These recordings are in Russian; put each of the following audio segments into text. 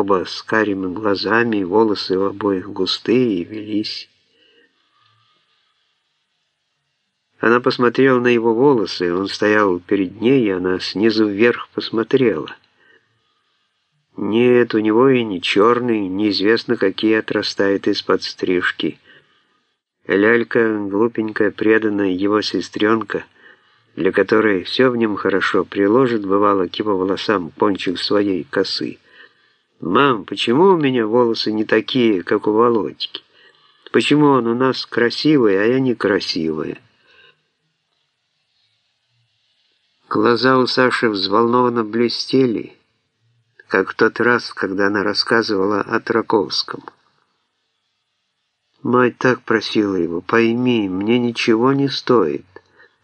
оба с карими глазами, волосы у обоих густые и велись. Она посмотрела на его волосы, он стоял перед ней, и она снизу вверх посмотрела. Нет, у него и не черный, неизвестно, какие отрастают из-под стрижки. Лялька, глупенькая, преданная его сестренка, для которой все в нем хорошо, приложит, бывало, к его волосам кончик своей косы. «Мам, почему у меня волосы не такие, как у Володьки? Почему он у нас красивый, а я некрасивая?» Глаза у Саши взволнованно блестели, как в тот раз, когда она рассказывала о Траковском. Мать так просила его, «Пойми, мне ничего не стоит.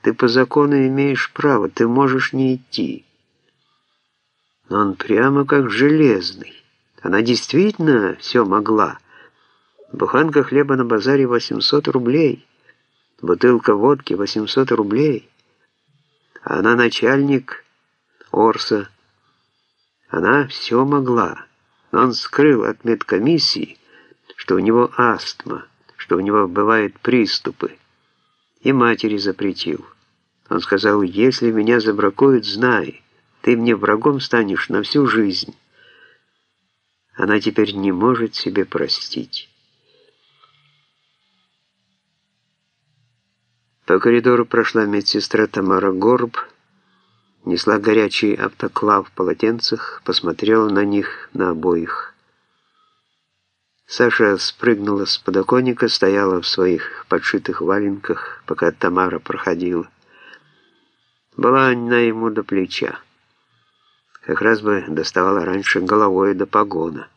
Ты по закону имеешь право, ты можешь не идти». Но он прямо как железный. Она действительно все могла. Буханка хлеба на базаре 800 рублей, бутылка водки 800 рублей. Она начальник Орса. Она все могла, но он скрыл от медкомиссии, что у него астма, что у него бывают приступы, и матери запретил. Он сказал, если меня забракуют, знай, ты мне врагом станешь на всю жизнь. Она теперь не может себе простить. По коридору прошла медсестра Тамара Горб, несла горячий автоклав в полотенцах, посмотрела на них, на обоих. Саша спрыгнула с подоконника, стояла в своих подшитых валенках, пока Тамара проходила. Была она ему до плеча. Как раз бы доставала раньше головой до погона.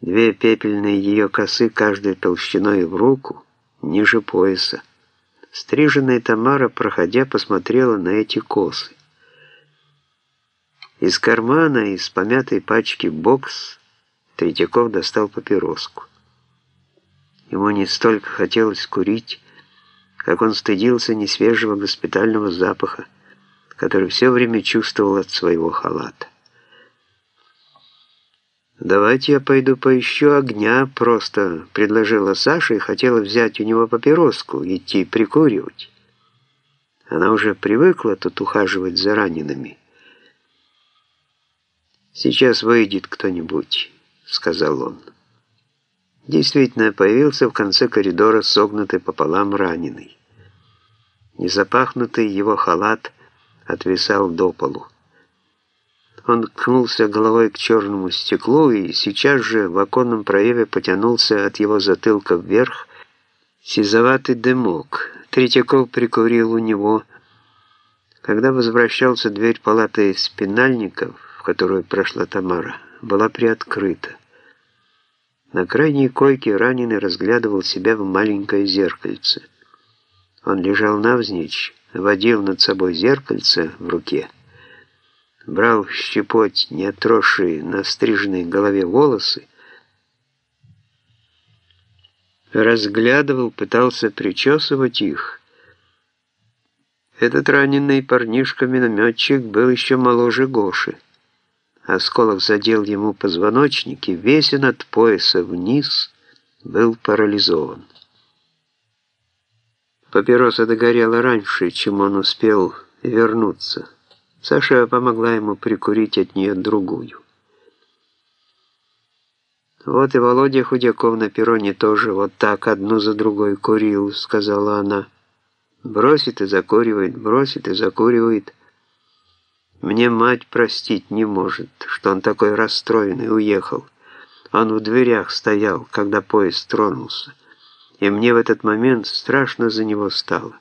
Две пепельные ее косы, каждой толщиной в руку, ниже пояса. Стриженная Тамара, проходя, посмотрела на эти косы. Из кармана, из помятой пачки «Бокс» Третьяков достал папироску. Ему не столько хотелось курить, как он стыдился несвежего госпитального запаха, который все время чувствовал от своего халата. «Давайте я пойду поищу огня», — просто предложила Саша и хотела взять у него папироску, идти прикуривать. Она уже привыкла тут ухаживать за ранеными. «Сейчас выйдет кто-нибудь», — сказал он. Действительно, появился в конце коридора согнутый пополам раненый. Незапахнутый его халат отвисал до полу. Он ткнулся головой к черному стеклу и сейчас же в оконном проеме потянулся от его затылка вверх сизоватый дымок. Третьяков прикурил у него. Когда возвращался, дверь палаты спинальников, в которую прошла Тамара, была приоткрыта. На крайней койке раненый разглядывал себя в маленькое зеркальце. Он лежал навзничь, водил над собой зеркальце в руке брал щепоть неотросшие на стриженной голове волосы, разглядывал, пытался причесывать их. Этот раненый парнишка-минометчик был еще моложе Гоши. Осколок задел ему позвоночник, и весь он от пояса вниз был парализован. Папироса догорела раньше, чем он успел вернуться. Саша помогла ему прикурить от нее другую. «Вот и Володя Худяков на перроне тоже вот так одну за другой курил», — сказала она. «Бросит и закуривает, бросит и закуривает. Мне мать простить не может, что он такой расстроенный уехал. Он в дверях стоял, когда поезд тронулся, и мне в этот момент страшно за него стало».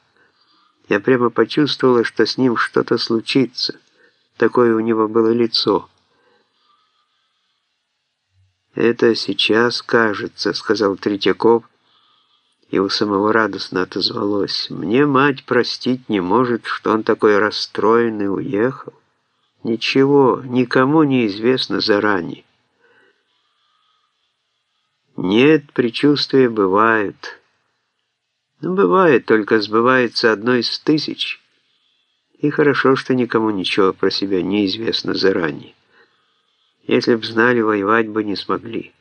Я прямо почувствовала, что с ним что-то случится. Такое у него было лицо. «Это сейчас кажется», — сказал Третьяков, и у самого радостно отозвалось. «Мне мать простить не может, что он такой расстроенный уехал. Ничего, никому не известно заранее». «Нет, предчувствия бывают». Ну, бывает, только сбывается одно из тысяч. И хорошо, что никому ничего про себя не известно заранее. Если б знали, воевать бы не смогли.